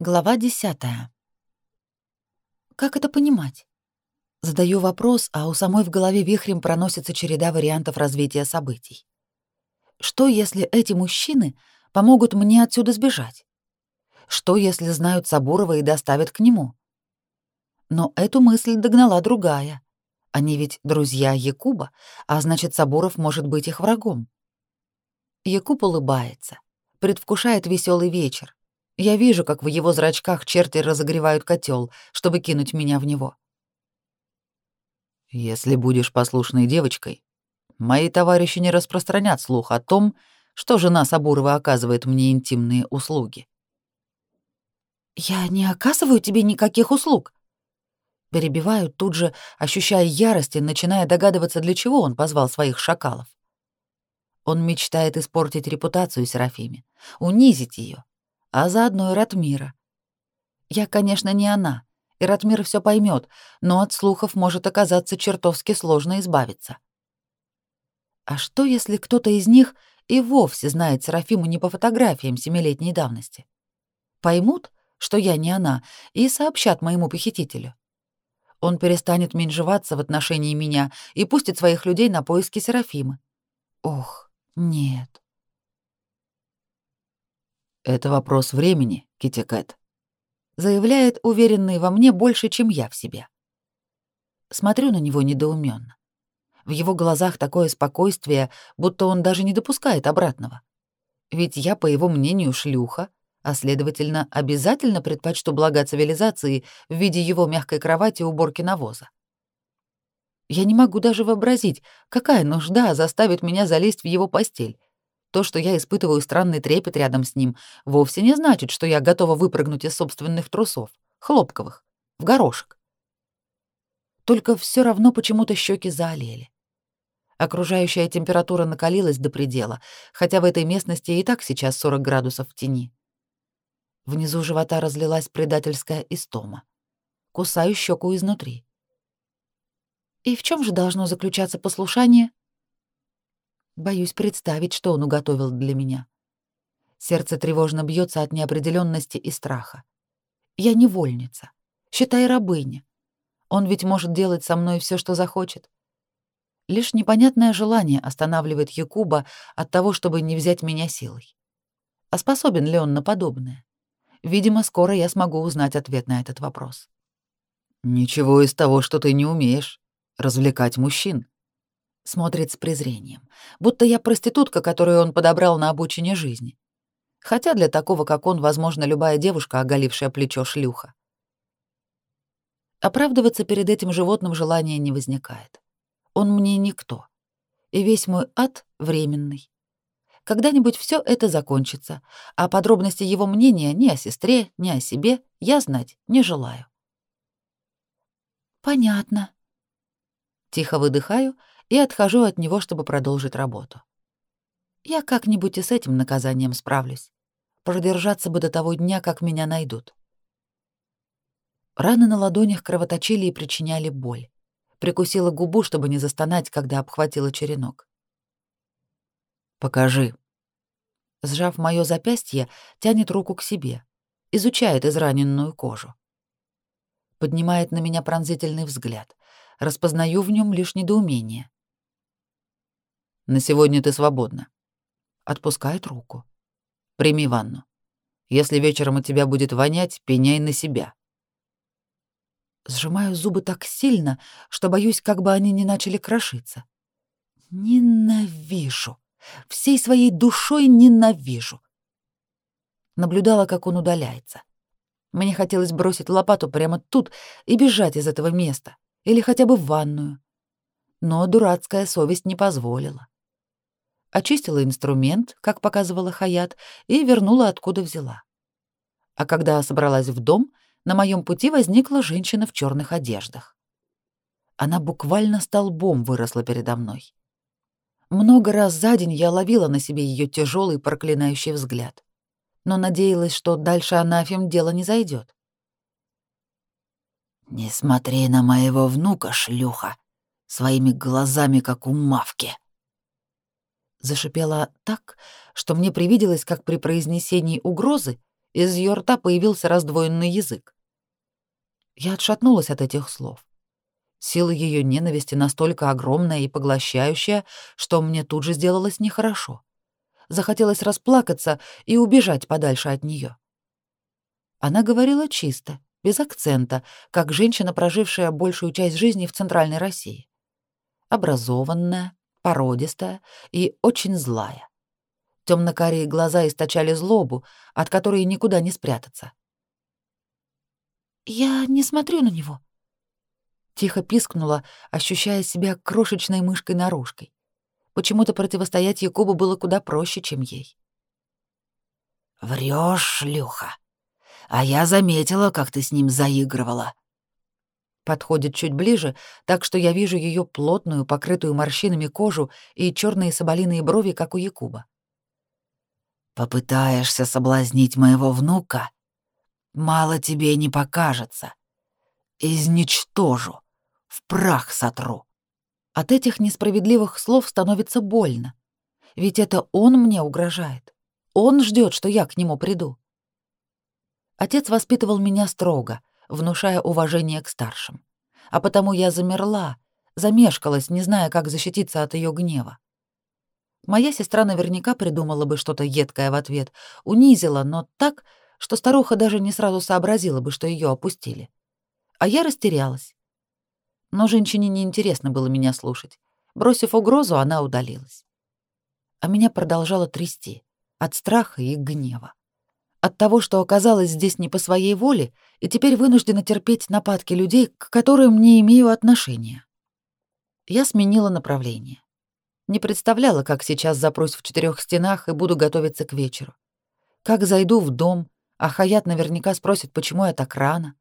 Глава 10. Как это понимать? Задаю вопрос, а у самой в голове вихрем проносится череда вариантов развития событий. Что, если эти мужчины помогут мне отсюда сбежать? Что, если знают Сабурова и доставят к нему? Но эту мысль догнала другая. Они ведь друзья Якуба, а значит, Сабуров может быть их врагом. Якуб улыбается, предвкушает веселый вечер, я вижу, как в его зрачках черти разогревают котел, чтобы кинуть меня в него. Если будешь послушной девочкой, мои товарищи не распространят слух о том, что жена Сабурова оказывает мне интимные услуги. Я не оказываю тебе никаких услуг. Перебиваю тут же, ощущая ярость и начиная догадываться, для чего он позвал своих шакалов. Он мечтает испортить репутацию Серафиме, унизить ее, а заодно и Ратмира. Я, конечно, не она, и Ратмир все поймет, но от слухов может оказаться чертовски сложно избавиться. А что, если кто-то из них и вовсе знает Серафиму не по фотографиям семилетней давности? Поймут, что я не она, и сообщат моему похитителю. Он перестанет менжеваться в отношении меня и пустит своих людей на поиски Серафимы. Ох, нет. Это вопрос времени, Китикет. Заявляет уверенный во мне больше, чем я в себе. Смотрю на него недоуменно. В его глазах такое спокойствие, будто он даже не допускает обратного. Ведь я, по его мнению, шлюха, а, следовательно, обязательно предпочту блага цивилизации в виде его мягкой кровати и уборки навоза. Я не могу даже вообразить, какая нужда заставит меня залезть в его постель, то, что я испытываю странный трепет рядом с ним, вовсе не значит, что я готова выпрыгнуть из собственных трусов, хлопковых, в горошек. Только все равно почему-то щеки заолели. Окружающая температура накалилась до предела, хотя в этой местности и так сейчас 40 градусов в тени. Внизу живота разлилась предательская истома. Кусаю щеку изнутри. И в чем же должно заключаться послушание? Боюсь представить, что он уготовил для меня. Сердце тревожно бьется от неопределенности и страха. Я невольница, считай рабыня. Он ведь может делать со мной все, что захочет. Лишь непонятное желание останавливает Якуба от того, чтобы не взять меня силой. А способен ли он на подобное? Видимо, скоро я смогу узнать ответ на этот вопрос. Ничего из того, что ты не умеешь, развлекать мужчин, смотрит с презрением, будто я проститутка, которую он подобрал на обучение жизни. Хотя для такого, как он, возможно, любая девушка, оголившая плечо шлюха. Оправдываться перед этим животным желания не возникает. Он мне никто. И весь мой ад временный. Когда-нибудь все это закончится, а подробности его мнения ни о сестре, ни о себе я знать не желаю. «Понятно». Тихо выдыхаю и отхожу от него, чтобы продолжить работу. Я как-нибудь и с этим наказанием справлюсь. Продержаться бы до того дня, как меня найдут. Раны на ладонях кровоточили и причиняли боль. Прикусила губу, чтобы не застонать, когда обхватила черенок. «Покажи». Сжав мое запястье, тянет руку к себе, изучает израненную кожу. Поднимает на меня пронзительный взгляд. Распознаю в нем лишь недоумение. На сегодня ты свободна. Отпускает руку. Прими ванну. Если вечером от тебя будет вонять, пеняй на себя. Сжимаю зубы так сильно, что боюсь, как бы они не начали крошиться. Ненавижу. Всей своей душой ненавижу. Наблюдала, как он удаляется. Мне хотелось бросить лопату прямо тут и бежать из этого места, или хотя бы в ванную. Но дурацкая совесть не позволила очистила инструмент, как показывала Хаят, и вернула откуда взяла. А когда собралась в дом, на моем пути возникла женщина в черных одеждах. Она буквально столбом выросла передо мной. Много раз за день я ловила на себе ее тяжелый проклинающий взгляд, но надеялась, что дальше анафем дело не зайдет. «Не смотри на моего внука, шлюха, своими глазами, как у мавки», Зашипела так, что мне привиделось, как при произнесении угрозы из ее рта появился раздвоенный язык. Я отшатнулась от этих слов. Сила ее ненависти настолько огромная и поглощающая, что мне тут же сделалось нехорошо. Захотелось расплакаться и убежать подальше от нее. Она говорила чисто, без акцента, как женщина, прожившая большую часть жизни в Центральной России. Образованная, породистая и очень злая. Темно-карие глаза источали злобу, от которой никуда не спрятаться. «Я не смотрю на него», — тихо пискнула, ощущая себя крошечной мышкой-наружкой. Почему-то противостоять Якубу было куда проще, чем ей. Врешь, Люха, А я заметила, как ты с ним заигрывала», подходит чуть ближе, так что я вижу ее плотную, покрытую морщинами кожу и черные соболиные брови, как у Якуба. «Попытаешься соблазнить моего внука? Мало тебе не покажется. Изничтожу, в прах сотру». От этих несправедливых слов становится больно. Ведь это он мне угрожает. Он ждет, что я к нему приду. Отец воспитывал меня строго, внушая уважение к старшим. А потому я замерла, замешкалась, не зная, как защититься от ее гнева. Моя сестра наверняка придумала бы что-то едкое в ответ, унизила, но так, что старуха даже не сразу сообразила бы, что ее опустили. А я растерялась. Но женщине неинтересно было меня слушать. Бросив угрозу, она удалилась. А меня продолжало трясти от страха и гнева от того, что оказалась здесь не по своей воле и теперь вынуждена терпеть нападки людей, к которым не имею отношения. Я сменила направление. Не представляла, как сейчас запрусь в четырех стенах и буду готовиться к вечеру. Как зайду в дом, а Хаят наверняка спросит, почему я так рано.